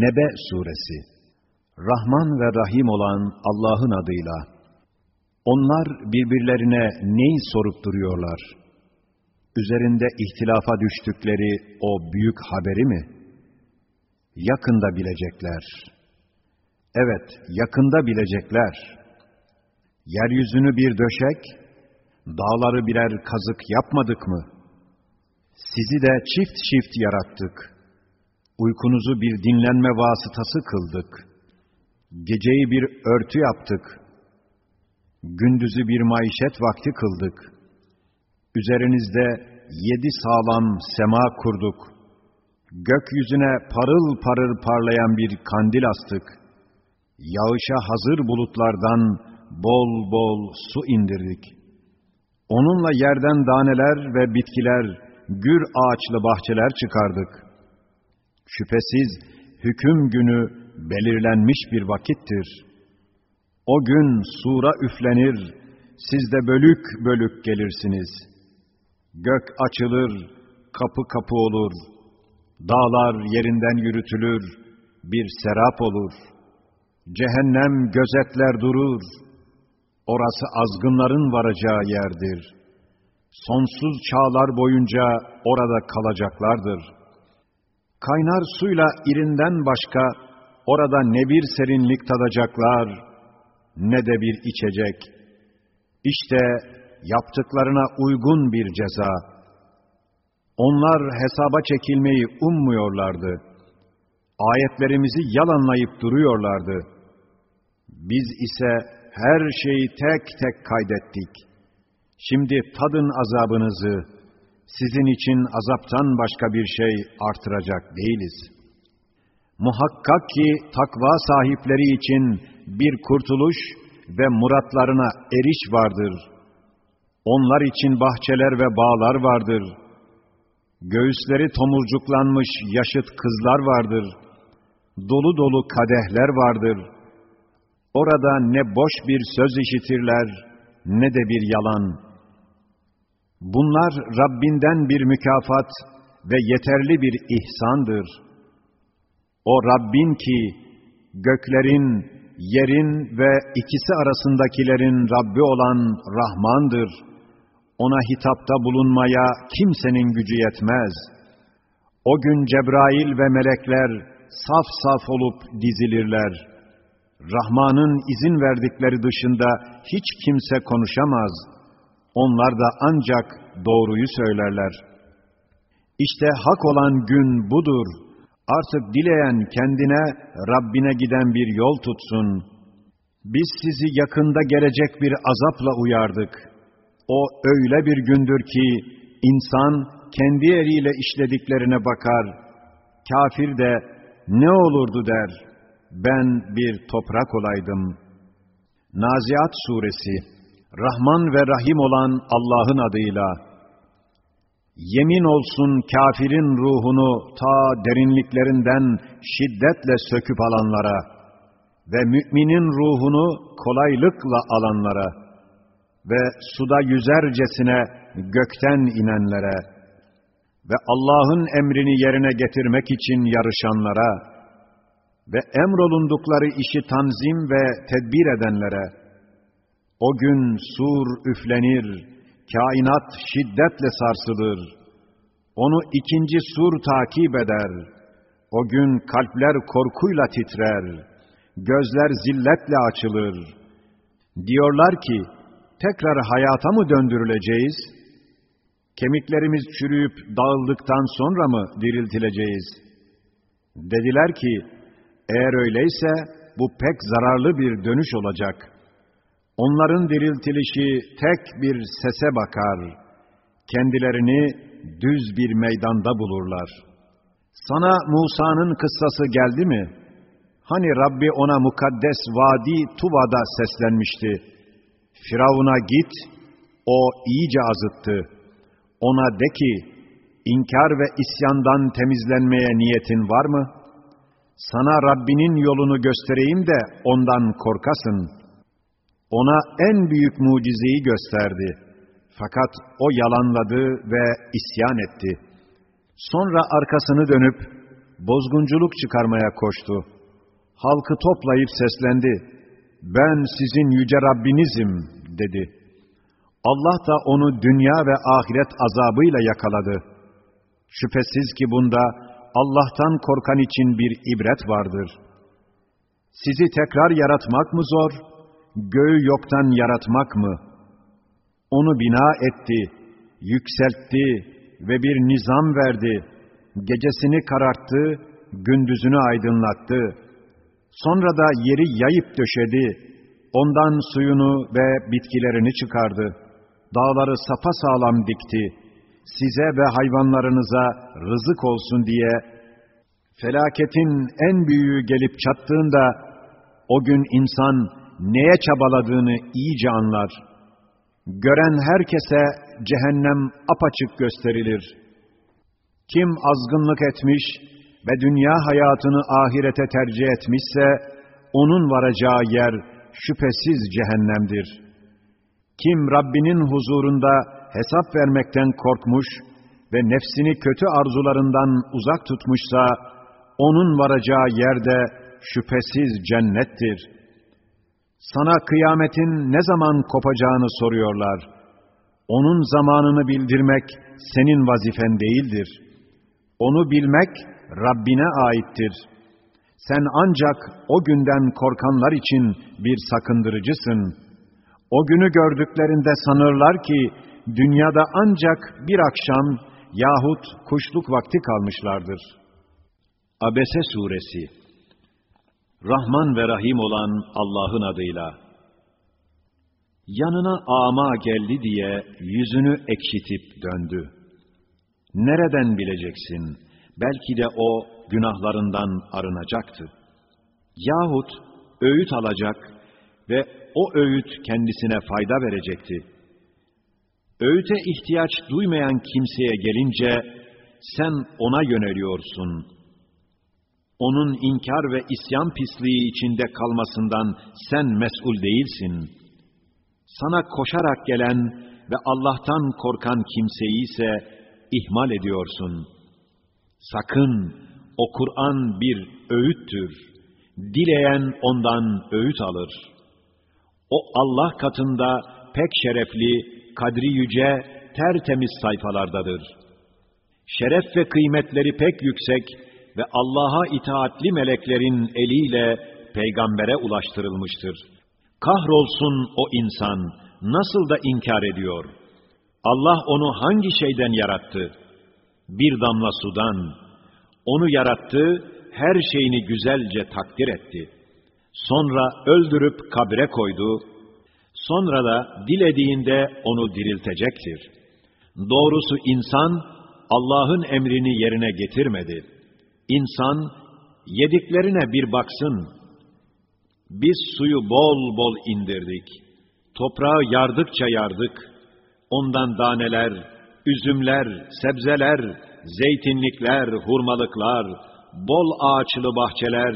Nebe Suresi Rahman ve Rahim olan Allah'ın adıyla Onlar birbirlerine neyi sorup duruyorlar? Üzerinde ihtilafa düştükleri o büyük haberi mi? Yakında bilecekler. Evet, yakında bilecekler. Yeryüzünü bir döşek, dağları birer kazık yapmadık mı? Sizi de çift çift yarattık.'' Uykunuzu bir dinlenme vasıtası kıldık. Geceyi bir örtü yaptık. Gündüzü bir maişet vakti kıldık. Üzerinizde yedi sağlam sema kurduk. Gökyüzüne parıl parıl parlayan bir kandil astık. Yağışa hazır bulutlardan bol bol su indirdik. Onunla yerden daneler ve bitkiler, gür ağaçlı bahçeler çıkardık.'' Şüphesiz hüküm günü belirlenmiş bir vakittir. O gün sura üflenir, siz de bölük bölük gelirsiniz. Gök açılır, kapı kapı olur. Dağlar yerinden yürütülür, bir serap olur. Cehennem gözetler durur. Orası azgınların varacağı yerdir. Sonsuz çağlar boyunca orada kalacaklardır.'' Kaynar suyla irinden başka orada ne bir serinlik tadacaklar ne de bir içecek. İşte yaptıklarına uygun bir ceza. Onlar hesaba çekilmeyi ummuyorlardı. Ayetlerimizi yalanlayıp duruyorlardı. Biz ise her şeyi tek tek kaydettik. Şimdi tadın azabınızı, sizin için azaptan başka bir şey artıracak değiliz. Muhakkak ki takva sahipleri için bir kurtuluş ve muratlarına eriş vardır. Onlar için bahçeler ve bağlar vardır. Göğüsleri tomurcuklanmış yaşıt kızlar vardır. Dolu dolu kadehler vardır. Orada ne boş bir söz işitirler, ne de bir yalan.'' Bunlar Rabbinden bir mükafat ve yeterli bir ihsandır. O Rabbin ki göklerin, yerin ve ikisi arasındakilerin Rabbi olan Rahmandır. Ona hitapta bulunmaya kimsenin gücü yetmez. O gün Cebrail ve melekler saf saf olup dizilirler. Rahman'ın izin verdikleri dışında hiç kimse konuşamaz.'' Onlar da ancak doğruyu söylerler. İşte hak olan gün budur. Artık dileyen kendine, Rabbine giden bir yol tutsun. Biz sizi yakında gelecek bir azapla uyardık. O öyle bir gündür ki, insan kendi eliyle işlediklerine bakar. Kafir de ne olurdu der. Ben bir toprak olaydım. Naziat Suresi Rahman ve Rahim olan Allah'ın adıyla, yemin olsun kafirin ruhunu ta derinliklerinden şiddetle söküp alanlara ve müminin ruhunu kolaylıkla alanlara ve suda yüzercesine gökten inenlere ve Allah'ın emrini yerine getirmek için yarışanlara ve emrolundukları işi tanzim ve tedbir edenlere, o gün sur üflenir, kainat şiddetle sarsılır. Onu ikinci sur takip eder. O gün kalpler korkuyla titrer, gözler zilletle açılır. Diyorlar ki, tekrar hayata mı döndürüleceğiz? Kemiklerimiz çürüyüp dağıldıktan sonra mı diriltileceğiz? Dediler ki, eğer öyleyse bu pek zararlı bir dönüş olacak. Onların diriltilişi tek bir sese bakar. Kendilerini düz bir meydanda bulurlar. Sana Musa'nın kıssası geldi mi? Hani Rabbi ona mukaddes vadi Tuva'da seslenmişti. Firavun'a git, o iyice azıttı. Ona de ki, inkar ve isyandan temizlenmeye niyetin var mı? Sana Rabbinin yolunu göstereyim de ondan korkasın.'' Ona en büyük mucizeyi gösterdi. Fakat o yalanladı ve isyan etti. Sonra arkasını dönüp bozgunculuk çıkarmaya koştu. Halkı toplayıp seslendi. Ben sizin yüce Rabbinizim dedi. Allah da onu dünya ve ahiret azabıyla yakaladı. Şüphesiz ki bunda Allah'tan korkan için bir ibret vardır. Sizi tekrar yaratmak mı zor, göğü yoktan yaratmak mı? Onu bina etti, yükseltti ve bir nizam verdi. Gecesini kararttı, gündüzünü aydınlattı. Sonra da yeri yayıp döşedi, ondan suyunu ve bitkilerini çıkardı. Dağları sapasağlam dikti. Size ve hayvanlarınıza rızık olsun diye felaketin en büyüğü gelip çattığında o gün insan neye çabaladığını iyice anlar. Gören herkese cehennem apaçık gösterilir. Kim azgınlık etmiş ve dünya hayatını ahirete tercih etmişse, onun varacağı yer şüphesiz cehennemdir. Kim Rabbinin huzurunda hesap vermekten korkmuş ve nefsini kötü arzularından uzak tutmuşsa, onun varacağı yerde şüphesiz cennettir. Sana kıyametin ne zaman kopacağını soruyorlar. Onun zamanını bildirmek senin vazifen değildir. Onu bilmek Rabbine aittir. Sen ancak o günden korkanlar için bir sakındırıcısın. O günü gördüklerinde sanırlar ki, dünyada ancak bir akşam yahut kuşluk vakti kalmışlardır. Abese Suresi Rahman ve Rahim olan Allah'ın adıyla Yanına ama geldi diye yüzünü ekşitip döndü. Nereden bileceksin? Belki de o günahlarından arınacaktı. Yahut öğüt alacak ve o öğüt kendisine fayda verecekti. Öğüte ihtiyaç duymayan kimseye gelince sen ona yöneliyorsun. Onun inkar ve isyan pisliği içinde kalmasından sen mesul değilsin. Sana koşarak gelen ve Allah'tan korkan kimseyi ise ihmal ediyorsun. Sakın o Kur'an bir öğüttür. Dileyen ondan öğüt alır. O Allah katında pek şerefli, kadri yüce, tertemiz sayfalardadır. Şeref ve kıymetleri pek yüksek ve Allah'a itaatli meleklerin eliyle peygambere ulaştırılmıştır. Kahrolsun o insan, nasıl da inkar ediyor. Allah onu hangi şeyden yarattı? Bir damla sudan. Onu yarattı, her şeyini güzelce takdir etti. Sonra öldürüp kabre koydu, Sonra da dilediğinde onu diriltecektir. Doğrusu insan Allah'ın emrini yerine getirmedi. İnsan yediklerine bir baksın. Biz suyu bol bol indirdik. Toprağı yardıkça yardık. Ondan daneler, üzümler, sebzeler, zeytinlikler, hurmalıklar, bol ağaçlı bahçeler,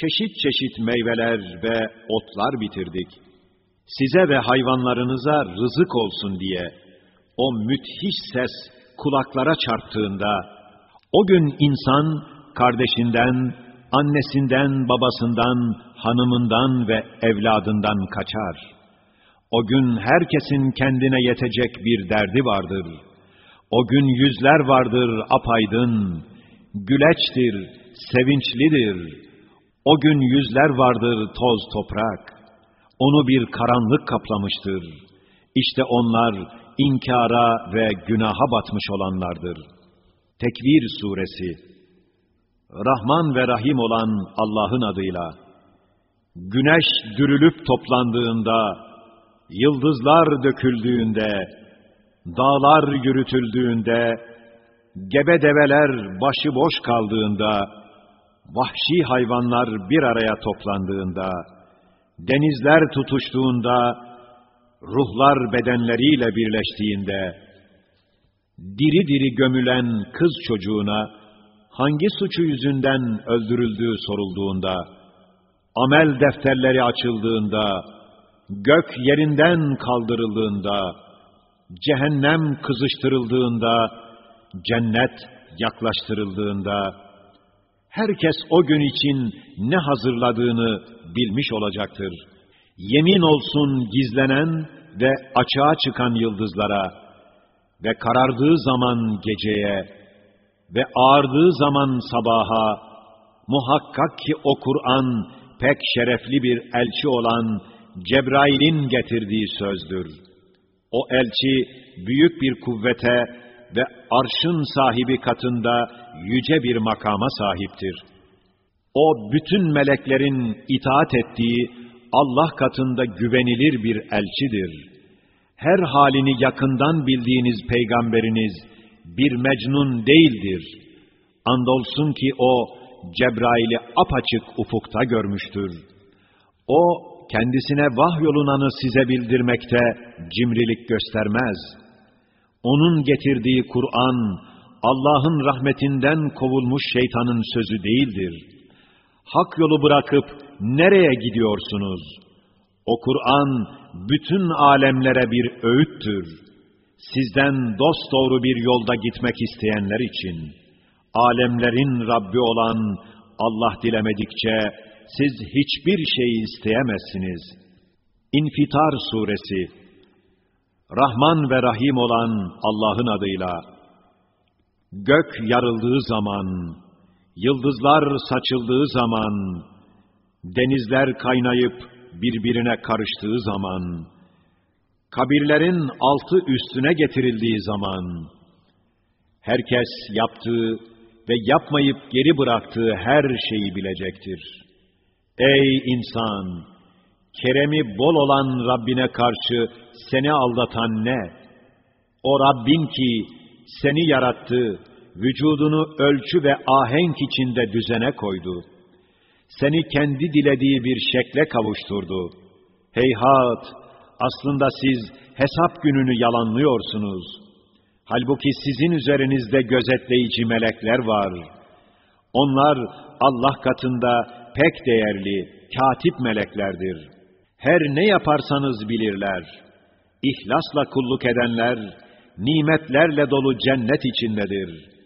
çeşit çeşit meyveler ve otlar bitirdik.'' size ve hayvanlarınıza rızık olsun diye o müthiş ses kulaklara çarptığında o gün insan kardeşinden, annesinden, babasından, hanımından ve evladından kaçar. O gün herkesin kendine yetecek bir derdi vardır. O gün yüzler vardır apaydın, güleçtir, sevinçlidir. O gün yüzler vardır toz toprak. Onu bir karanlık kaplamıştır. İşte onlar inkara ve günaha batmış olanlardır. Tekvir Suresi Rahman ve Rahim olan Allah'ın adıyla. Güneş dürülüp toplandığında, yıldızlar döküldüğünde, dağlar yürütüldüğünde, gebe develer başıboş kaldığında, vahşi hayvanlar bir araya toplandığında, denizler tutuştuğunda, ruhlar bedenleriyle birleştiğinde, diri diri gömülen kız çocuğuna hangi suçu yüzünden öldürüldüğü sorulduğunda, amel defterleri açıldığında, gök yerinden kaldırıldığında, cehennem kızıştırıldığında, cennet yaklaştırıldığında, herkes o gün için ne hazırladığını bilmiş olacaktır. Yemin olsun gizlenen ve açığa çıkan yıldızlara ve karardığı zaman geceye ve ağardığı zaman sabaha, muhakkak ki o Kur'an pek şerefli bir elçi olan Cebrail'in getirdiği sözdür. O elçi büyük bir kuvvete ve arşın sahibi katında yüce bir makama sahiptir. O bütün meleklerin itaat ettiği Allah katında güvenilir bir elçidir. Her halini yakından bildiğiniz peygamberiniz bir mecnun değildir. Andolsun ki o Cebrail'i apaçık ufukta görmüştür. O kendisine vahyolunanı size bildirmekte cimrilik göstermez. Onun getirdiği Kur'an, Allah'ın rahmetinden kovulmuş şeytanın sözü değildir. Hak yolu bırakıp nereye gidiyorsunuz? O Kur'an bütün alemlere bir öğüttür. Sizden dosdoğru bir yolda gitmek isteyenler için, alemlerin Rabbi olan Allah dilemedikçe siz hiçbir şey isteyemezsiniz. İnfitar Suresi Rahman ve Rahim olan Allah'ın adıyla Gök yarıldığı zaman, yıldızlar saçıldığı zaman, denizler kaynayıp birbirine karıştığı zaman, kabirlerin altı üstüne getirildiği zaman, herkes yaptığı ve yapmayıp geri bıraktığı her şeyi bilecektir. Ey insan! Keremi bol olan Rabbine karşı seni aldatan ne? O Rabbin ki seni yarattı, vücudunu ölçü ve ahenk içinde düzene koydu. Seni kendi dilediği bir şekle kavuşturdu. Heyhat! Aslında siz hesap gününü yalanlıyorsunuz. Halbuki sizin üzerinizde gözetleyici melekler var. Onlar Allah katında pek değerli, katip meleklerdir. Her ne yaparsanız bilirler. İhlasla kulluk edenler, nimetlerle dolu cennet içindedir.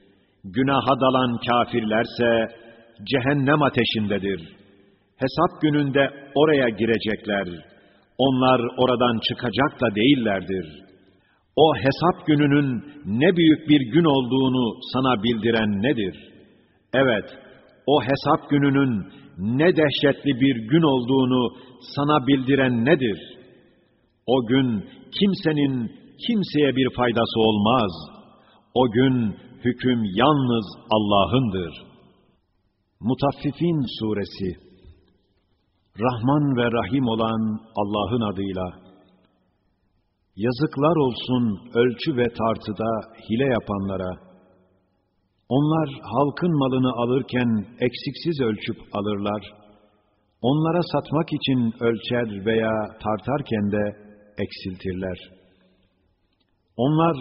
Günaha dalan kafirlerse, cehennem ateşindedir. Hesap gününde oraya girecekler. Onlar oradan çıkacak da değillerdir. O hesap gününün ne büyük bir gün olduğunu sana bildiren nedir? Evet, o hesap gününün ne dehşetli bir gün olduğunu sana bildiren nedir? O gün kimsenin kimseye bir faydası olmaz. O gün hüküm yalnız Allah'ındır. Mutaffifin Suresi Rahman ve Rahim olan Allah'ın adıyla Yazıklar olsun ölçü ve tartıda hile yapanlara. Onlar halkın malını alırken eksiksiz ölçüp alırlar. Onlara satmak için ölçer veya tartarken de eksiltirler. Onlar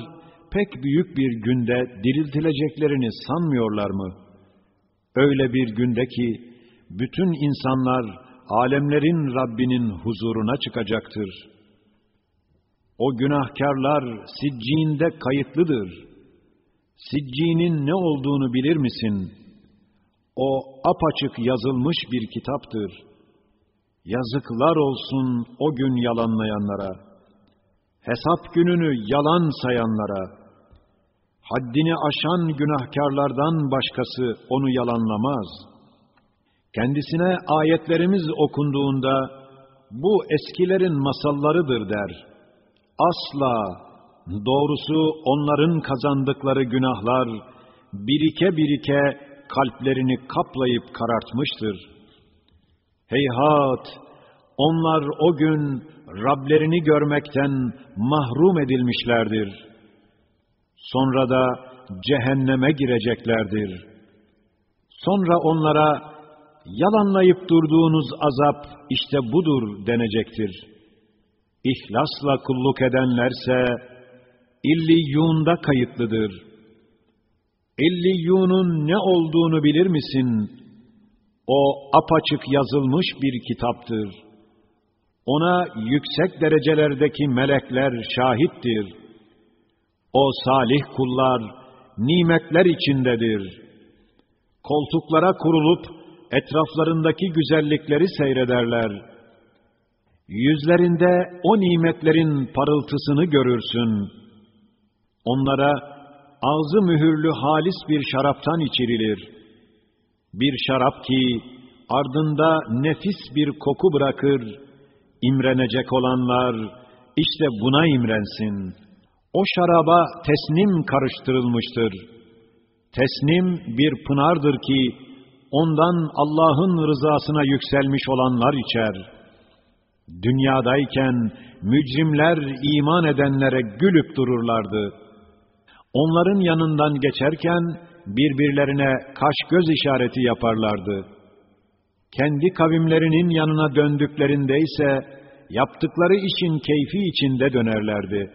pek büyük bir günde diriltileceklerini sanmıyorlar mı? Öyle bir günde ki bütün insanlar alemlerin Rabbinin huzuruna çıkacaktır. O günahkarlar siccinde kayıtlıdır. Siccinin ne olduğunu bilir misin? O apaçık yazılmış bir kitaptır. Yazıklar olsun o gün yalanlayanlara, hesap gününü yalan sayanlara, haddini aşan günahkarlardan başkası onu yalanlamaz. Kendisine ayetlerimiz okunduğunda, bu eskilerin masallarıdır der. Asla, doğrusu onların kazandıkları günahlar, birike birike kalplerini kaplayıp karartmıştır. Heyhat! Onlar o gün Rablerini görmekten mahrum edilmişlerdir. Sonra da cehenneme gireceklerdir. Sonra onlara yalanlayıp durduğunuz azap işte budur denecektir. İhlasla kulluk edenlerse İlliyun'da kayıtlıdır. İlliyun'un ne olduğunu bilir misin? O apaçık yazılmış bir kitaptır. Ona yüksek derecelerdeki melekler şahittir. O salih kullar nimetler içindedir. Koltuklara kurulup etraflarındaki güzellikleri seyrederler. Yüzlerinde o nimetlerin parıltısını görürsün. Onlara ağzı mühürlü halis bir şaraptan içirilir. Bir şarap ki ardında nefis bir koku bırakır. İmrenecek olanlar işte buna imrensin. O şaraba tesnim karıştırılmıştır. Tesnim bir pınardır ki ondan Allah'ın rızasına yükselmiş olanlar içer. Dünyadayken mücrimler iman edenlere gülüp dururlardı. Onların yanından geçerken birbirlerine kaş göz işareti yaparlardı. Kendi kavimlerinin yanına döndüklerinde ise yaptıkları işin keyfi içinde dönerlerdi.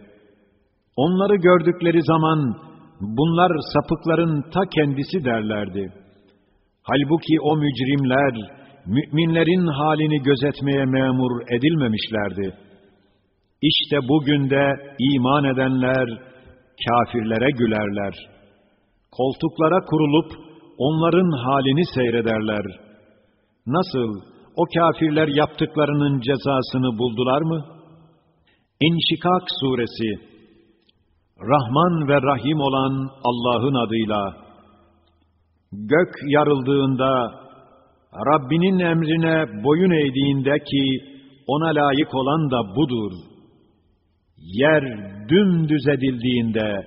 Onları gördükleri zaman bunlar sapıkların ta kendisi derlerdi. Halbuki o mücrimler müminlerin halini gözetmeye memur edilmemişlerdi. İşte bugün de iman edenler kafirlere gülerler. Koltuklara kurulup onların halini seyrederler. Nasıl o kafirler yaptıklarının cezasını buldular mı? İnşikak suresi Rahman ve Rahim olan Allah'ın adıyla gök yarıldığında Rabbinin emrine boyun eğdiğinde ki ona layık olan da budur. Yer dümdüz edildiğinde,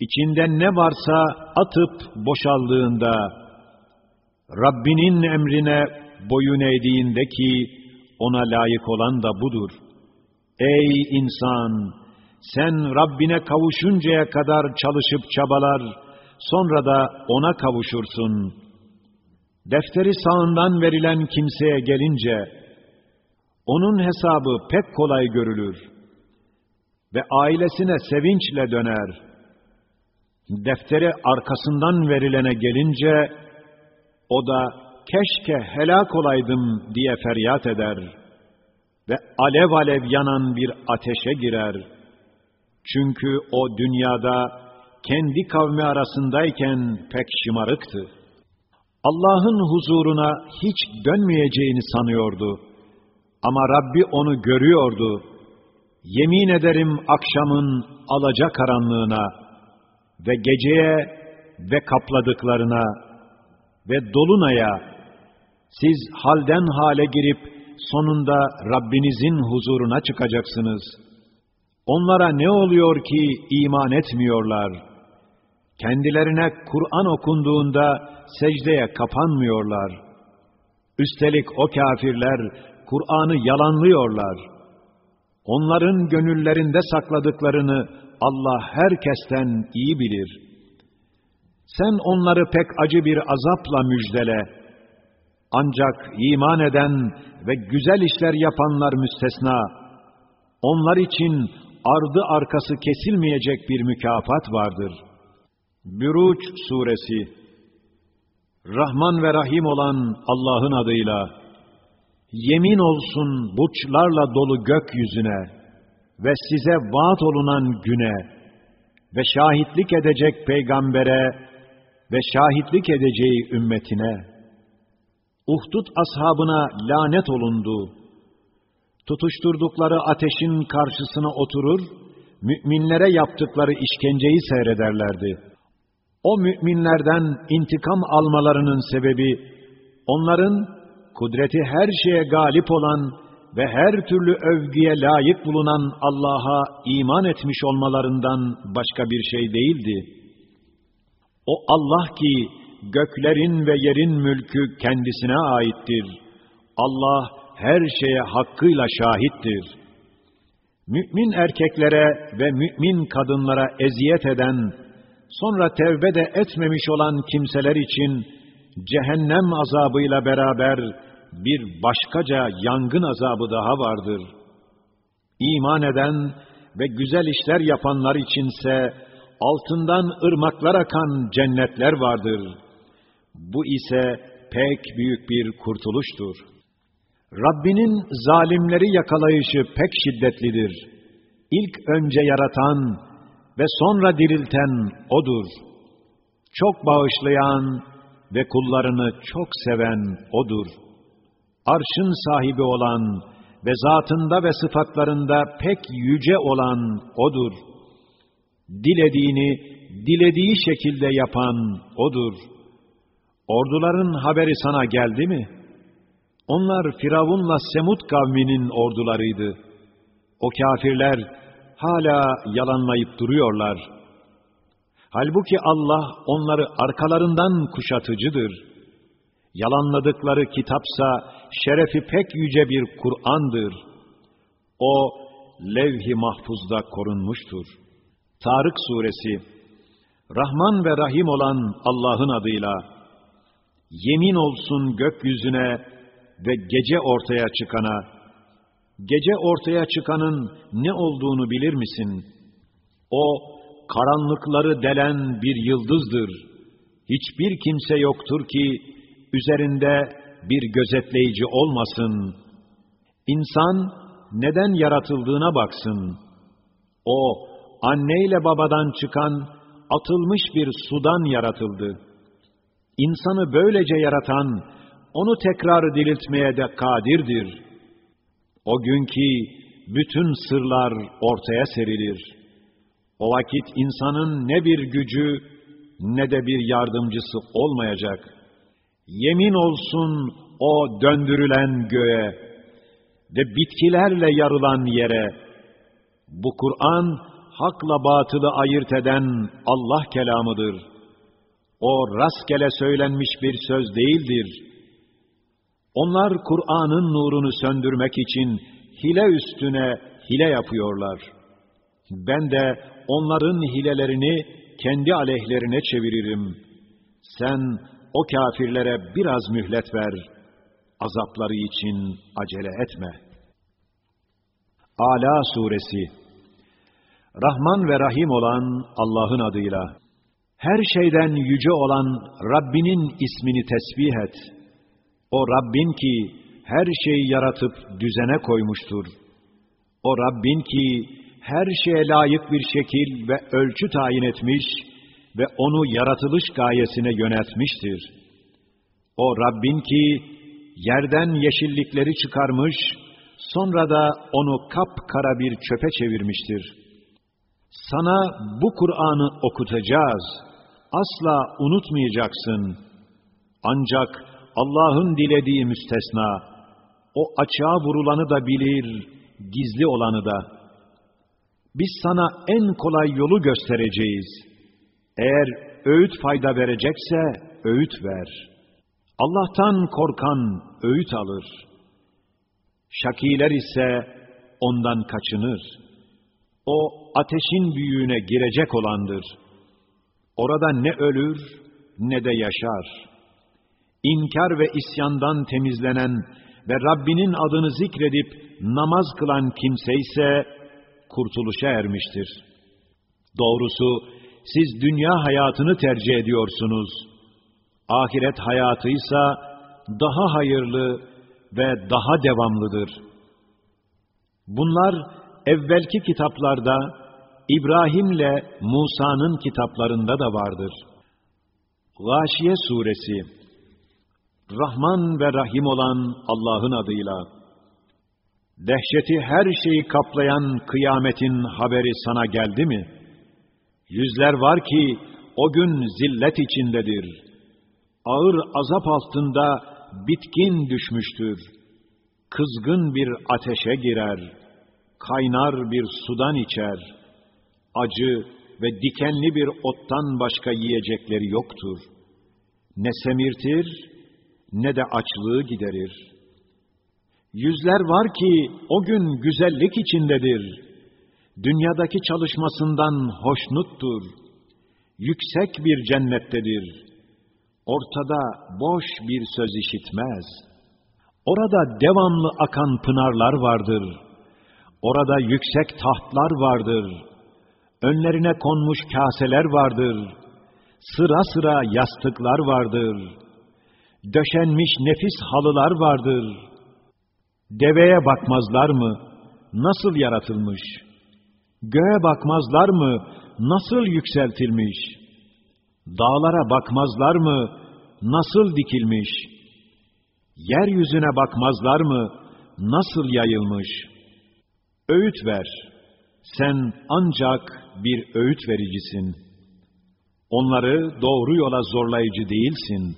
içinde ne varsa atıp boşaldığında, Rabbinin emrine boyun eğdiğinde ki ona layık olan da budur. Ey insan! Sen Rabbine kavuşuncaya kadar çalışıp çabalar, sonra da ona kavuşursun. Defteri sağından verilen kimseye gelince, onun hesabı pek kolay görülür ve ailesine sevinçle döner. Defteri arkasından verilene gelince, o da keşke helak olaydım diye feryat eder ve alev alev yanan bir ateşe girer.'' Çünkü o dünyada kendi kavmi arasındayken pek şımarıktı. Allah'ın huzuruna hiç dönmeyeceğini sanıyordu. Ama Rabbi onu görüyordu. Yemin ederim akşamın alaca karanlığına ve geceye ve kapladıklarına ve dolunaya siz halden hale girip sonunda Rabbinizin huzuruna çıkacaksınız.'' Onlara ne oluyor ki iman etmiyorlar? Kendilerine Kur'an okunduğunda secdeye kapanmıyorlar. Üstelik o kafirler Kur'an'ı yalanlıyorlar. Onların gönüllerinde sakladıklarını Allah herkesten iyi bilir. Sen onları pek acı bir azapla müjdele. Ancak iman eden ve güzel işler yapanlar müstesna. Onlar için ardı arkası kesilmeyecek bir mükafat vardır. Büruç suresi. Rahman ve Rahim olan Allah'ın adıyla. Yemin olsun burçlarla dolu gökyüzüne ve size vaat olunan güne ve şahitlik edecek peygambere ve şahitlik edeceği ümmetine. Uhdud ashabına lanet olundu. Tutuşturdukları ateşin karşısına oturur, müminlere yaptıkları işkenceyi seyrederlerdi. O müminlerden intikam almalarının sebebi, onların kudreti her şeye galip olan ve her türlü övgüye layık bulunan Allah'a iman etmiş olmalarından başka bir şey değildi. O Allah ki göklerin ve yerin mülkü kendisine aittir. Allah her şeye hakkıyla şahittir. Mümin erkeklere ve mümin kadınlara eziyet eden, sonra tevbe de etmemiş olan kimseler için cehennem azabıyla beraber bir başkaca yangın azabı daha vardır. İman eden ve güzel işler yapanlar içinse altından ırmaklar akan cennetler vardır. Bu ise pek büyük bir kurtuluştur. Rabbinin zalimleri yakalayışı pek şiddetlidir. İlk önce yaratan ve sonra dirilten O'dur. Çok bağışlayan ve kullarını çok seven O'dur. Arşın sahibi olan ve zatında ve sıfatlarında pek yüce olan O'dur. Dilediğini dilediği şekilde yapan O'dur. Orduların haberi sana geldi mi? Onlar Firavun'la Semud kavminin ordularıydı. O kafirler hala yalanlayıp duruyorlar. Halbuki Allah onları arkalarından kuşatıcıdır. Yalanladıkları kitapsa şerefi pek yüce bir Kur'an'dır. O levh-i mahfuzda korunmuştur. Tarık suresi Rahman ve Rahim olan Allah'ın adıyla yemin olsun gökyüzüne ve gece ortaya çıkana, gece ortaya çıkanın ne olduğunu bilir misin? O, karanlıkları delen bir yıldızdır. Hiçbir kimse yoktur ki, üzerinde bir gözetleyici olmasın. İnsan, neden yaratıldığına baksın. O, anneyle babadan çıkan, atılmış bir sudan yaratıldı. İnsanı böylece yaratan, onu tekrar diriltmeye de kadirdir. O günkü bütün sırlar ortaya serilir. O vakit insanın ne bir gücü ne de bir yardımcısı olmayacak. Yemin olsun o döndürülen göğe ve bitkilerle yarılan yere. Bu Kur'an hakla batılı ayırt eden Allah kelamıdır. O rastgele söylenmiş bir söz değildir.'' Onlar Kur'an'ın nurunu söndürmek için hile üstüne hile yapıyorlar. Ben de onların hilelerini kendi aleyhlerine çeviririm. Sen o kafirlere biraz mühlet ver. Azapları için acele etme. Ala suresi Rahman ve Rahim olan Allah'ın adıyla her şeyden yüce olan Rabbinin ismini tesbih et. O Rabbin ki her şeyi yaratıp düzene koymuştur. O Rabbin ki her şeye layık bir şekil ve ölçü tayin etmiş ve onu yaratılış gayesine yöneltmiştir. O Rabbin ki yerden yeşillikleri çıkarmış, sonra da onu kapkara bir çöpe çevirmiştir. Sana bu Kur'an'ı okutacağız. Asla unutmayacaksın. Ancak Allah'ın dilediği müstesna, o açığa vurulanı da bilir, gizli olanı da. Biz sana en kolay yolu göstereceğiz. Eğer öğüt fayda verecekse öğüt ver. Allah'tan korkan öğüt alır. Şakiler ise ondan kaçınır. O ateşin büyüğüne girecek olandır. Orada ne ölür ne de yaşar.'' İnkar ve isyandan temizlenen ve Rabbinin adını zikredip namaz kılan kimse ise kurtuluşa ermiştir. Doğrusu siz dünya hayatını tercih ediyorsunuz. Ahiret hayatıysa daha hayırlı ve daha devamlıdır. Bunlar evvelki kitaplarda İbrahim'le Musa'nın kitaplarında da vardır. Gâşiye suresi Rahman ve Rahim olan Allah'ın adıyla, dehşeti her şeyi kaplayan kıyametin haberi sana geldi mi? Yüzler var ki o gün zillet içindedir. Ağır azap altında bitkin düşmüştür. Kızgın bir ateşe girer. Kaynar bir sudan içer. Acı ve dikenli bir ottan başka yiyecekleri yoktur. Ne semirtir, ne de açlığı giderir. Yüzler var ki o gün güzellik içindedir. Dünyadaki çalışmasından hoşnuttur. Yüksek bir cennettedir. Ortada boş bir söz işitmez. Orada devamlı akan pınarlar vardır. Orada yüksek tahtlar vardır. Önlerine konmuş kaseler vardır. Sıra sıra yastıklar vardır.'' Döşenmiş nefis halılar vardır. Deveye bakmazlar mı? Nasıl yaratılmış? Göğe bakmazlar mı? Nasıl yükseltilmiş? Dağlara bakmazlar mı? nasıl dikilmiş? Yeryüzüne bakmazlar mı, nasıl yayılmış? Öğüt ver. Sen ancak bir öğüt vericisin. Onları doğru yola zorlayıcı değilsin.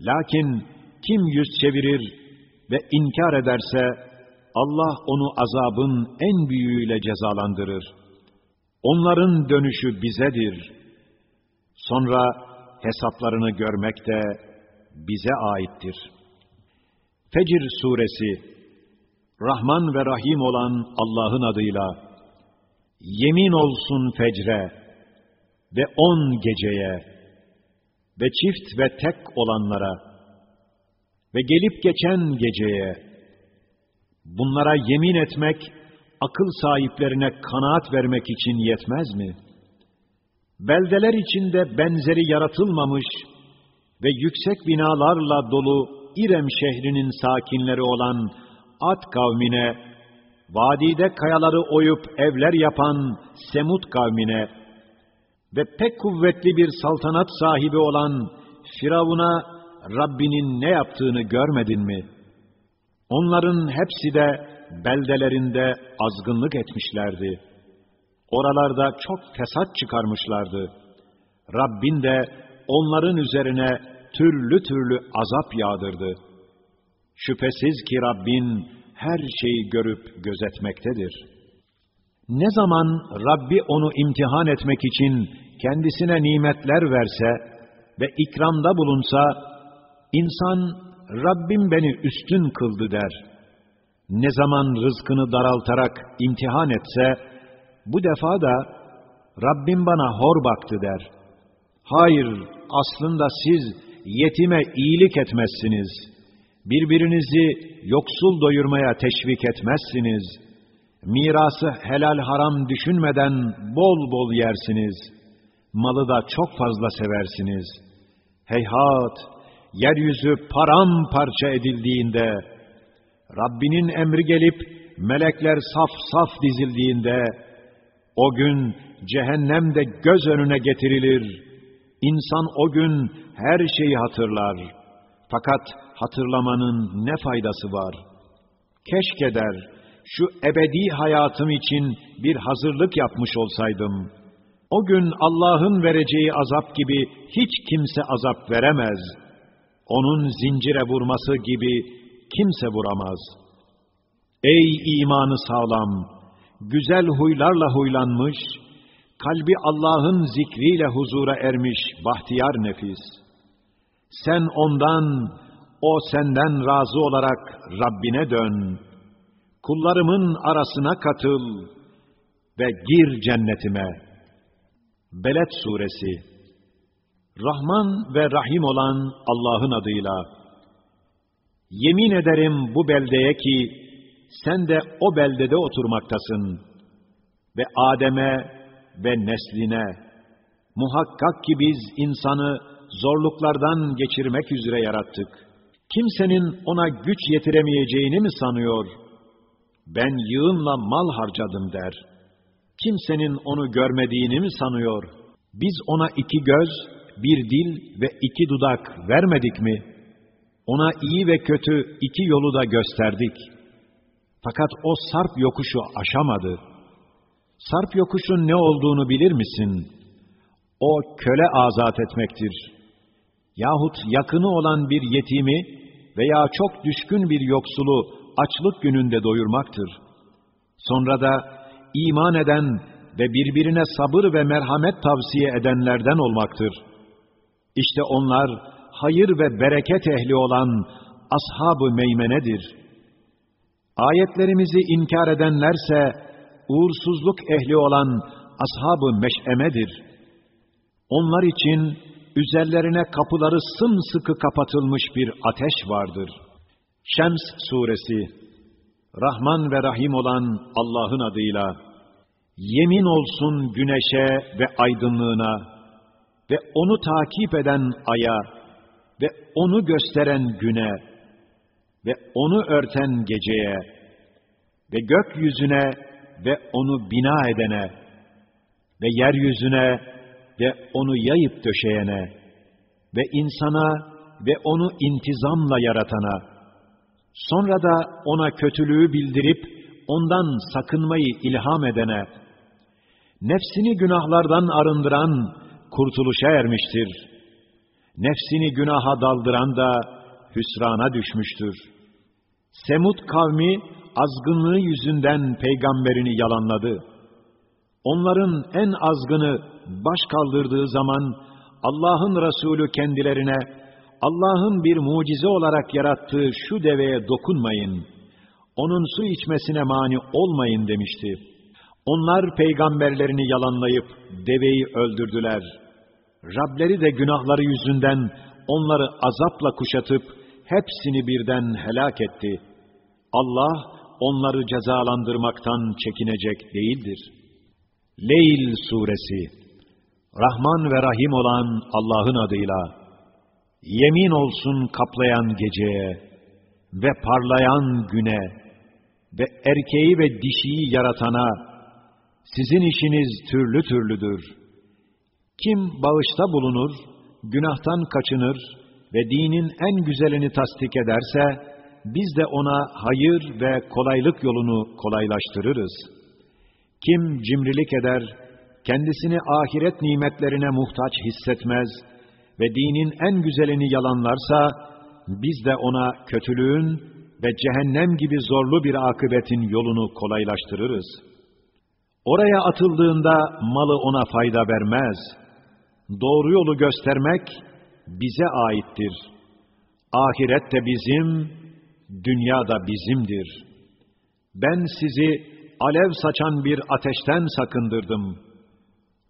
Lakin kim yüz çevirir ve inkar ederse, Allah onu azabın en büyüğüyle cezalandırır. Onların dönüşü bizedir. Sonra hesaplarını görmek de bize aittir. Fecr suresi Rahman ve Rahim olan Allah'ın adıyla yemin olsun fecre ve on geceye ve çift ve tek olanlara ve gelip geçen geceye bunlara yemin etmek akıl sahiplerine kanaat vermek için yetmez mi? Beldeler içinde benzeri yaratılmamış ve yüksek binalarla dolu İrem şehrinin sakinleri olan Ad kavmine, vadide kayaları oyup evler yapan Semud kavmine ve pek kuvvetli bir saltanat sahibi olan Firavun'a Rabbinin ne yaptığını görmedin mi? Onların hepsi de beldelerinde azgınlık etmişlerdi. Oralarda çok fesat çıkarmışlardı. Rabbin de onların üzerine türlü türlü azap yağdırdı. Şüphesiz ki Rabbin her şeyi görüp gözetmektedir. Ne zaman Rabbi onu imtihan etmek için kendisine nimetler verse ve ikramda bulunsa, insan Rabbim beni üstün kıldı der.'' ne zaman rızkını daraltarak imtihan etse, bu defa da Rabbim bana hor baktı der. Hayır, aslında siz yetime iyilik etmezsiniz. Birbirinizi yoksul doyurmaya teşvik etmezsiniz. Mirası helal haram düşünmeden bol bol yersiniz. Malı da çok fazla seversiniz. Heyhat, yeryüzü paramparça edildiğinde, Rabbinin emri gelip melekler saf saf dizildiğinde o gün cehennem de göz önüne getirilir. İnsan o gün her şeyi hatırlar. Fakat hatırlamanın ne faydası var? Keşke der, şu ebedi hayatım için bir hazırlık yapmış olsaydım. O gün Allah'ın vereceği azap gibi hiç kimse azap veremez. Onun zincire vurması gibi kimse vuramaz. Ey imanı sağlam, güzel huylarla huylanmış, kalbi Allah'ın zikriyle huzura ermiş bahtiyar nefis. Sen ondan, o senden razı olarak Rabbine dön. Kullarımın arasına katıl ve gir cennetime. Beled Suresi Rahman ve Rahim olan Allah'ın adıyla Yemin ederim bu beldeye ki sen de o beldede oturmaktasın ve Adem'e ve nesline muhakkak ki biz insanı zorluklardan geçirmek üzere yarattık. Kimsenin ona güç yetiremeyeceğini mi sanıyor? Ben yığınla mal harcadım der. Kimsenin onu görmediğini mi sanıyor? Biz ona iki göz, bir dil ve iki dudak vermedik mi?'' Ona iyi ve kötü iki yolu da gösterdik. Fakat o sarp yokuşu aşamadı. Sarp yokuşun ne olduğunu bilir misin? O köle azat etmektir. Yahut yakını olan bir yetimi veya çok düşkün bir yoksulu açlık gününde doyurmaktır. Sonra da iman eden ve birbirine sabır ve merhamet tavsiye edenlerden olmaktır. İşte onlar, hayır ve bereket ehli olan ashab-ı meymenedir. Ayetlerimizi inkar edenlerse uğursuzluk ehli olan ashab-ı meşemedir. Onlar için üzerlerine kapıları sımsıkı kapatılmış bir ateş vardır. Şems suresi. Rahman ve Rahim olan Allah'ın adıyla. Yemin olsun güneşe ve aydınlığına ve onu takip eden aya ve onu gösteren güne ve onu örten geceye ve gökyüzüne ve onu bina edene ve yeryüzüne ve onu yayıp döşeyene ve insana ve onu intizamla yaratana, sonra da ona kötülüğü bildirip ondan sakınmayı ilham edene, nefsini günahlardan arındıran kurtuluşa ermiştir. Nefsini günaha daldıran da hüsrana düşmüştür. Semud kavmi azgınlığı yüzünden peygamberini yalanladı. Onların en azgını baş kaldırdığı zaman Allah'ın Resulü kendilerine Allah'ın bir mucize olarak yarattığı şu deveye dokunmayın, onun su içmesine mani olmayın demişti. Onlar peygamberlerini yalanlayıp deveyi öldürdüler. Rableri de günahları yüzünden onları azapla kuşatıp hepsini birden helak etti. Allah onları cezalandırmaktan çekinecek değildir. Leyl Suresi Rahman ve Rahim olan Allah'ın adıyla Yemin olsun kaplayan geceye ve parlayan güne ve erkeği ve dişiyi yaratana sizin işiniz türlü türlüdür. Kim bağışta bulunur, günahtan kaçınır ve dinin en güzelini tasdik ederse, biz de ona hayır ve kolaylık yolunu kolaylaştırırız. Kim cimrilik eder, kendisini ahiret nimetlerine muhtaç hissetmez ve dinin en güzelini yalanlarsa, biz de ona kötülüğün ve cehennem gibi zorlu bir akıbetin yolunu kolaylaştırırız. Oraya atıldığında malı ona fayda vermez. Doğru yolu göstermek bize aittir. Ahiret de bizim, dünya da bizimdir. Ben sizi alev saçan bir ateşten sakındırdım.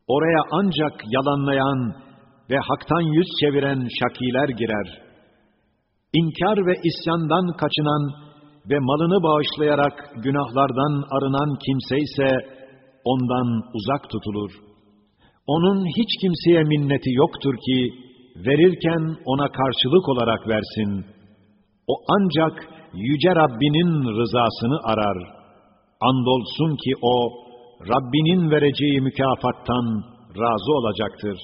Oraya ancak yalanlayan ve haktan yüz çeviren şakiler girer. İnkar ve isyandan kaçınan ve malını bağışlayarak günahlardan arınan kimse ise ondan uzak tutulur. Onun hiç kimseye minneti yoktur ki, verirken ona karşılık olarak versin. O ancak Yüce Rabbinin rızasını arar. Andolsun ki o, Rabbinin vereceği mükafattan razı olacaktır.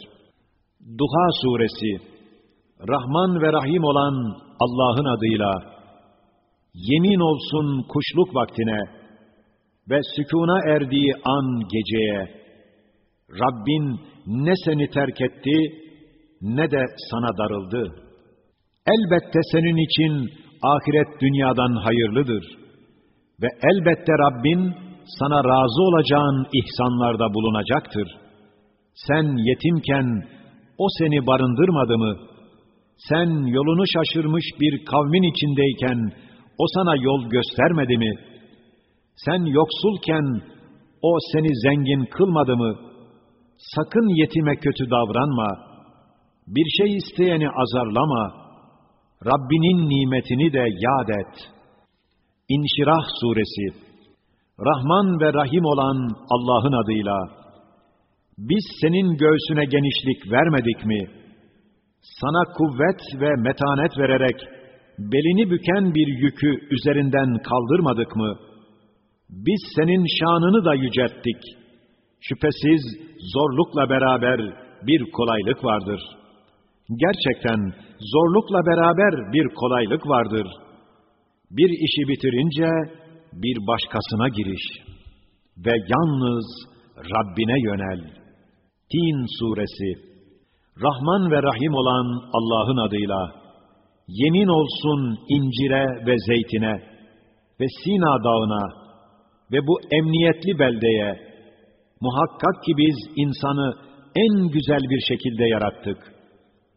Duha Suresi Rahman ve Rahim olan Allah'ın adıyla yemin olsun kuşluk vaktine ve sükuna erdiği an geceye Rabbin ne seni terk etti ne de sana darıldı. Elbette senin için ahiret dünyadan hayırlıdır. Ve elbette Rabbin sana razı olacağın ihsanlarda bulunacaktır. Sen yetimken o seni barındırmadı mı? Sen yolunu şaşırmış bir kavmin içindeyken o sana yol göstermedi mi? Sen yoksulken o seni zengin kılmadı mı? Sakın yetime kötü davranma. Bir şey isteyeni azarlama. Rabbinin nimetini de yad et. İnşirah Suresi Rahman ve Rahim olan Allah'ın adıyla biz senin göğsüne genişlik vermedik mi? Sana kuvvet ve metanet vererek belini büken bir yükü üzerinden kaldırmadık mı? Biz senin şanını da yücelttik. Şüphesiz zorlukla beraber bir kolaylık vardır. Gerçekten zorlukla beraber bir kolaylık vardır. Bir işi bitirince bir başkasına giriş ve yalnız Rabbine yönel. Tin suresi Rahman ve Rahim olan Allah'ın adıyla yemin olsun incire ve zeytine ve Sina dağına ve bu emniyetli beldeye Muhakkak ki biz insanı en güzel bir şekilde yarattık.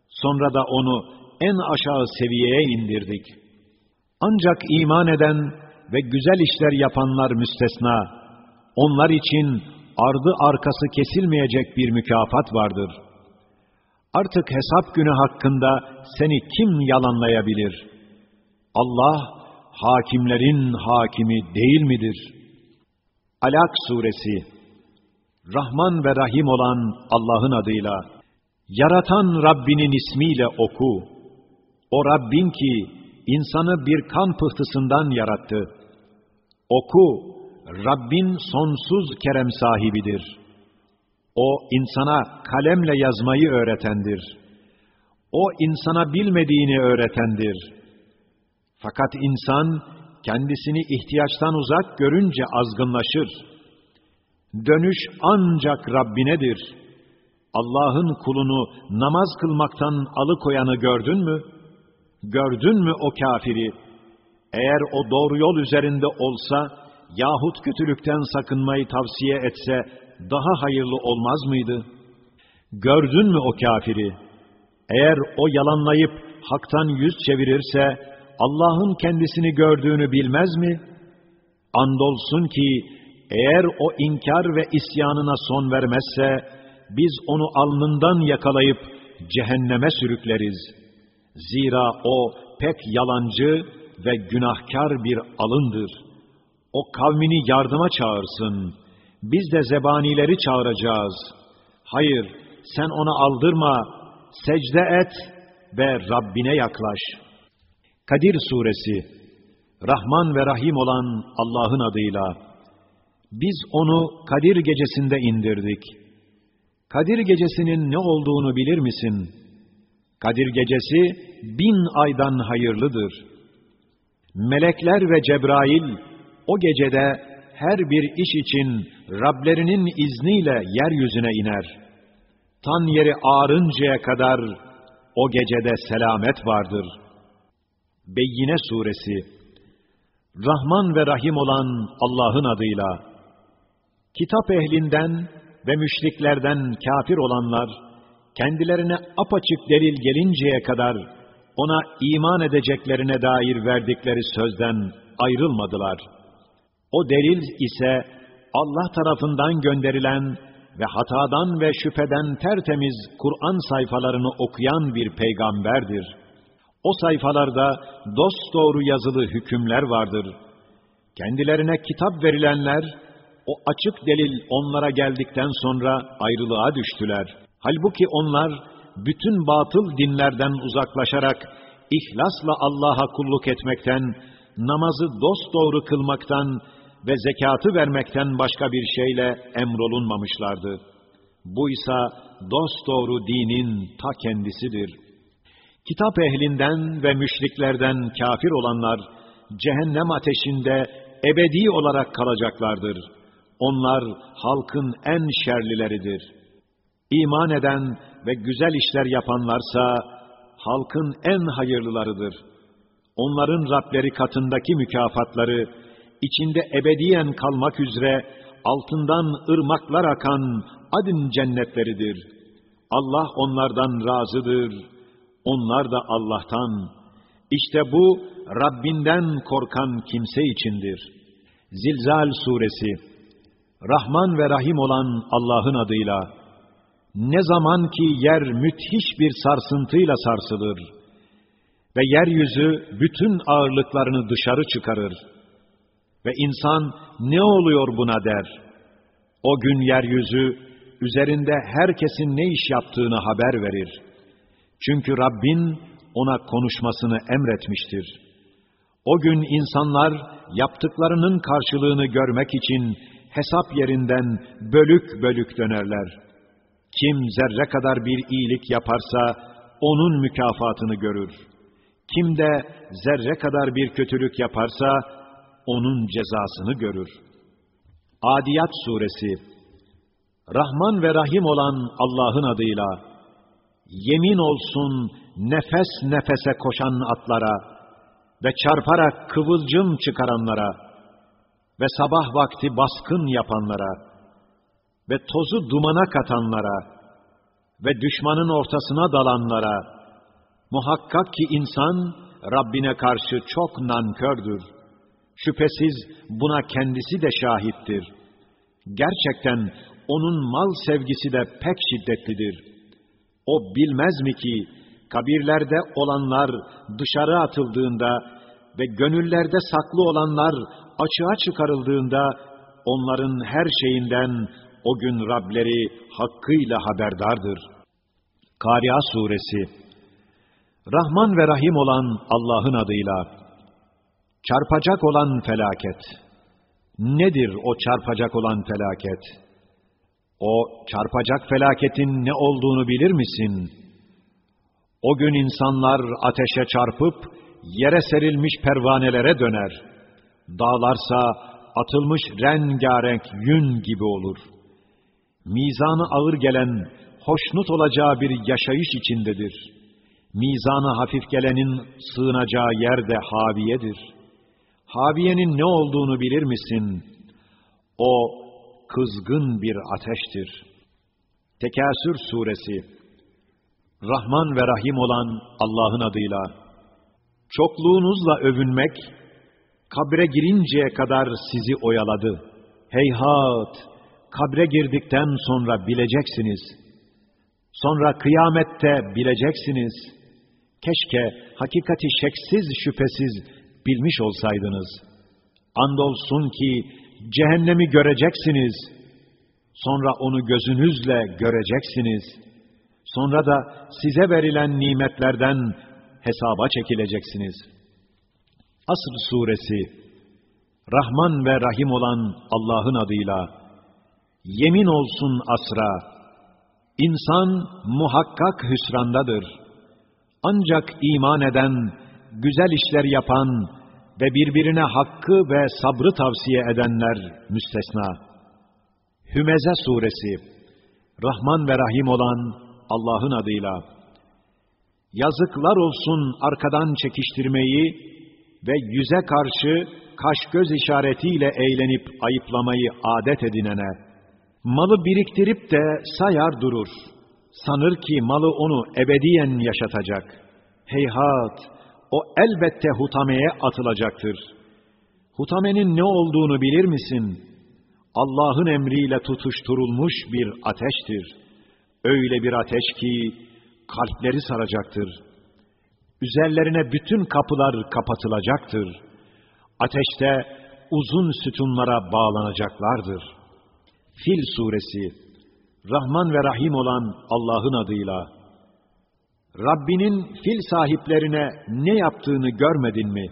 Sonra da onu en aşağı seviyeye indirdik. Ancak iman eden ve güzel işler yapanlar müstesna, onlar için ardı arkası kesilmeyecek bir mükafat vardır. Artık hesap günü hakkında seni kim yalanlayabilir? Allah, hakimlerin hakimi değil midir? Alak Suresi Rahman ve Rahim olan Allah'ın adıyla, yaratan Rabbinin ismiyle oku. O Rabbin ki, insanı bir kan pıhtısından yarattı. Oku, Rabbin sonsuz kerem sahibidir. O, insana kalemle yazmayı öğretendir. O insana bilmediğini öğretendir. Fakat insan kendisini ihtiyaçtan uzak görünce azgınlaşır. Dönüş ancak Rabbinedir. Allah'ın kulunu namaz kılmaktan alıkoyanı gördün mü? Gördün mü o kafiri? Eğer o doğru yol üzerinde olsa yahut kötülükten sakınmayı tavsiye etse daha hayırlı olmaz mıydı? Gördün mü o kafiri? Eğer o yalanlayıp haktan yüz çevirirse Allah'ın kendisini gördüğünü bilmez mi? Andolsun ki eğer o inkar ve isyanına son vermezse biz onu alnından yakalayıp cehenneme sürükleriz. Zira o pek yalancı ve günahkar bir alındır. O kavmini yardıma çağırsın. Biz de zebanileri çağıracağız. Hayır, sen ona aldırma, secde et ve Rabbine yaklaş. Kadir Suresi Rahman ve Rahim olan Allah'ın adıyla biz onu Kadir gecesinde indirdik. Kadir gecesinin ne olduğunu bilir misin? Kadir gecesi bin aydan hayırlıdır. Melekler ve Cebrail o gecede her bir iş için Rablerinin izniyle yeryüzüne iner. Tan yeri ağrıncaya kadar o gecede selamet vardır. Beyyine Suresi Rahman ve Rahim olan Allah'ın adıyla kitap ehlinden ve müşriklerden kafir olanlar kendilerine apaçık delil gelinceye kadar ona iman edeceklerine dair verdikleri sözden ayrılmadılar. O delil ise Allah tarafından gönderilen ve hatadan ve şüpheden tertemiz Kur'an sayfalarını okuyan bir peygamberdir. O sayfalarda dosdoğru yazılı hükümler vardır. Kendilerine kitap verilenler, o açık delil onlara geldikten sonra ayrılığa düştüler. Halbuki onlar, bütün batıl dinlerden uzaklaşarak, ihlasla Allah'a kulluk etmekten, namazı dosdoğru kılmaktan ve zekatı vermekten başka bir şeyle emrolunmamışlardı. Bu ise dosdoğru dinin ta kendisidir. Kitap ehlinden ve müşriklerden kafir olanlar, cehennem ateşinde ebedi olarak kalacaklardır. Onlar halkın en şerlileridir. İman eden ve güzel işler yapanlarsa, halkın en hayırlılarıdır. Onların Rableri katındaki mükafatları, içinde ebediyen kalmak üzere altından ırmaklar akan adın cennetleridir. Allah onlardan razıdır. Onlar da Allah'tan. İşte bu Rabbinden korkan kimse içindir. Zilzal suresi Rahman ve Rahim olan Allah'ın adıyla ne zaman ki yer müthiş bir sarsıntıyla sarsılır ve yeryüzü bütün ağırlıklarını dışarı çıkarır ve insan ne oluyor buna der. O gün yeryüzü üzerinde herkesin ne iş yaptığını haber verir. Çünkü Rabbin ona konuşmasını emretmiştir. O gün insanlar yaptıklarının karşılığını görmek için hesap yerinden bölük bölük dönerler. Kim zerre kadar bir iyilik yaparsa onun mükafatını görür. Kim de zerre kadar bir kötülük yaparsa onun cezasını görür. Adiyat Suresi Rahman ve Rahim olan Allah'ın adıyla yemin olsun nefes nefese koşan atlara ve çarparak kıvılcım çıkaranlara ve sabah vakti baskın yapanlara ve tozu dumana katanlara ve düşmanın ortasına dalanlara muhakkak ki insan Rabbine karşı çok nankördür. Şüphesiz buna kendisi de şahittir. Gerçekten onun mal sevgisi de pek şiddetlidir. O bilmez mi ki kabirlerde olanlar dışarı atıldığında ve gönüllerde saklı olanlar açığa çıkarıldığında onların her şeyinden o gün Rableri hakkıyla haberdardır. Kariya Suresi Rahman ve Rahim olan Allah'ın adıyla Çarpacak olan felaket. Nedir o çarpacak olan felaket? O çarpacak felaketin ne olduğunu bilir misin? O gün insanlar ateşe çarpıp yere serilmiş pervanelere döner. Dağlarsa atılmış rengarenk yün gibi olur. Mizanı ağır gelen, hoşnut olacağı bir yaşayış içindedir. Mizanı hafif gelenin sığınacağı yer de haviyedir. Haviyenin ne olduğunu bilir misin? O kızgın bir ateştir. Tekasür suresi Rahman ve Rahim olan Allah'ın adıyla çokluğunuzla övünmek kabre girinceye kadar sizi oyaladı. Heyhat! Kabre girdikten sonra bileceksiniz. Sonra kıyamette bileceksiniz. Keşke hakikati şeksiz şüphesiz bilmiş olsaydınız. Andolsun ki cehennemi göreceksiniz. Sonra onu gözünüzle göreceksiniz. Sonra da size verilen nimetlerden hesaba çekileceksiniz. Asr suresi Rahman ve Rahim olan Allah'ın adıyla yemin olsun asra İnsan muhakkak hüsrandadır. Ancak iman eden, güzel işler yapan ve birbirine hakkı ve sabrı tavsiye edenler müstesna. Hümeze suresi Rahman ve Rahim olan Allah'ın adıyla Yazıklar olsun arkadan çekiştirmeyi ve yüze karşı kaş göz işaretiyle eğlenip ayıplamayı adet edinene, malı biriktirip de sayar durur. Sanır ki malı onu ebediyen yaşatacak. Heyhat, o elbette hutameye atılacaktır. Hutamenin ne olduğunu bilir misin? Allah'ın emriyle tutuşturulmuş bir ateştir. Öyle bir ateş ki kalpleri saracaktır. Üzerlerine bütün kapılar kapatılacaktır. Ateşte uzun sütunlara bağlanacaklardır. Fil suresi Rahman ve Rahim olan Allah'ın adıyla Rabbinin fil sahiplerine ne yaptığını görmedin mi?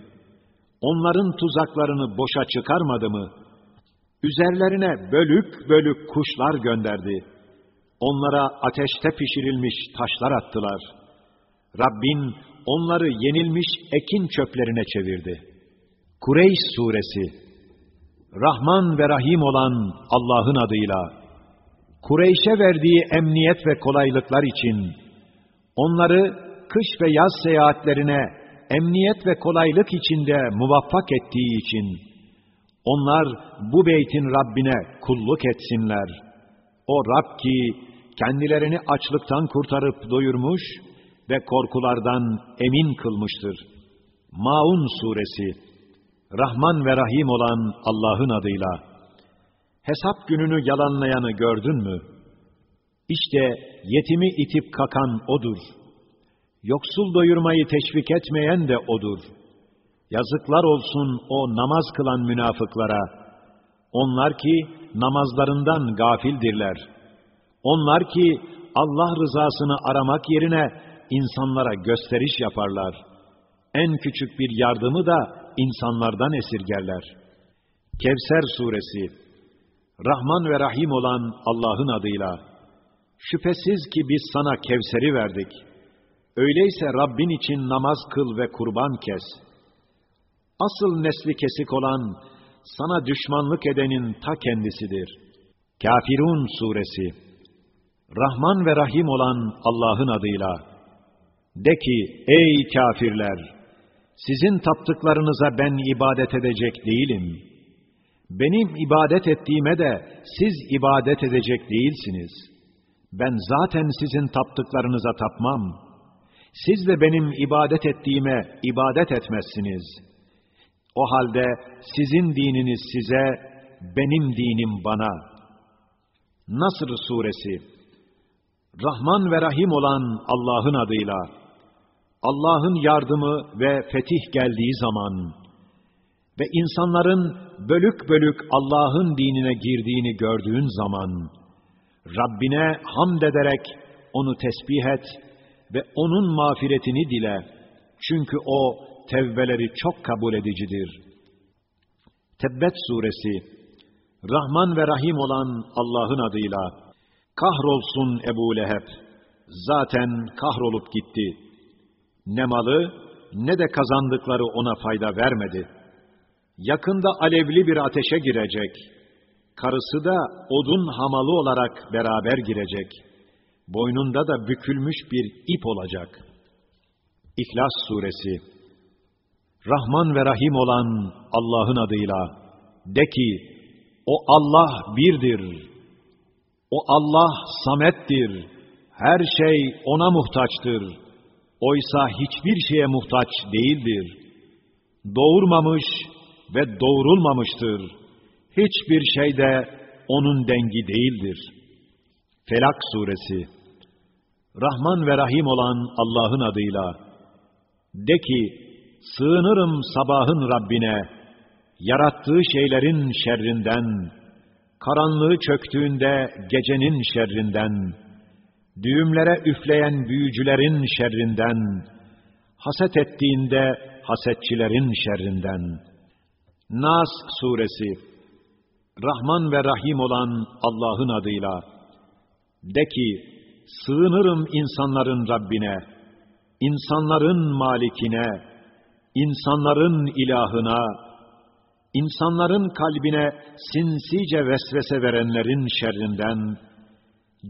Onların tuzaklarını boşa çıkarmadı mı? Üzerlerine bölük bölük kuşlar gönderdi. Onlara ateşte pişirilmiş taşlar attılar. Rabbin onları yenilmiş ekin çöplerine çevirdi. Kureyş suresi Rahman ve Rahim olan Allah'ın adıyla Kureyş'e verdiği emniyet ve kolaylıklar için onları kış ve yaz seyahatlerine emniyet ve kolaylık içinde muvaffak ettiği için onlar bu beytin Rabbine kulluk etsinler. O Rab ki kendilerini açlıktan kurtarıp doyurmuş ve korkulardan emin kılmıştır. Maun suresi Rahman ve Rahim olan Allah'ın adıyla hesap gününü yalanlayanı gördün mü? İşte yetimi itip kakan odur. Yoksul doyurmayı teşvik etmeyen de odur. Yazıklar olsun o namaz kılan münafıklara. Onlar ki namazlarından gafildirler. Onlar ki Allah rızasını aramak yerine insanlara gösteriş yaparlar. En küçük bir yardımı da insanlardan esirgerler. Kevser suresi Rahman ve Rahim olan Allah'ın adıyla, şüphesiz ki biz sana Kevser'i verdik. Öyleyse Rabbin için namaz kıl ve kurban kes. Asıl nesli kesik olan, sana düşmanlık edenin ta kendisidir. Kafirun suresi Rahman ve Rahim olan Allah'ın adıyla, de ki, ey kafirler! Sizin taptıklarınıza ben ibadet edecek değilim.'' Benim ibadet ettiğime de siz ibadet edecek değilsiniz. Ben zaten sizin taptıklarınıza tapmam. Siz de benim ibadet ettiğime ibadet etmezsiniz. O halde sizin dininiz size, benim dinim bana. Nasr suresi Rahman ve Rahim olan Allah'ın adıyla, Allah'ın yardımı ve fetih geldiği zaman, ve insanların bölük bölük Allah'ın dinine girdiğini gördüğün zaman, Rabbine hamd ederek onu tesbih et ve onun mağfiretini dile. Çünkü o tevbeleri çok kabul edicidir. Tebbet suresi Rahman ve Rahim olan Allah'ın adıyla Kahrolsun Ebu Leheb. Zaten kahrolup gitti. Ne malı ne de kazandıkları ona fayda vermedi. Yakında alevli bir ateşe girecek. Karısı da odun hamalı olarak beraber girecek. Boynunda da bükülmüş bir ip olacak. İhlas Suresi Rahman ve Rahim olan Allah'ın adıyla de ki, o Allah birdir. O Allah samettir. Her şey O'na muhtaçtır. Oysa hiçbir şeye muhtaç değildir. Doğurmamış ve doğurulmamıştır. Hiçbir şey de O'nun dengi değildir. Felak Suresi Rahman ve Rahim olan Allah'ın adıyla de ki, sığınırım sabahın Rabbine, yarattığı şeylerin şerrinden, karanlığı çöktüğünde gecenin şerrinden, düğümlere üfleyen büyücülerin şerrinden, haset ettiğinde hasetçilerin şerrinden. Nas suresi Rahman ve Rahim olan Allah'ın adıyla de ki sığınırım insanların Rabbine, insanların malikine, insanların ilahına, insanların kalbine sinsice vesvese verenlerin şerrinden,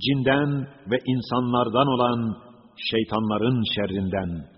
cinden ve insanlardan olan şeytanların şerrinden.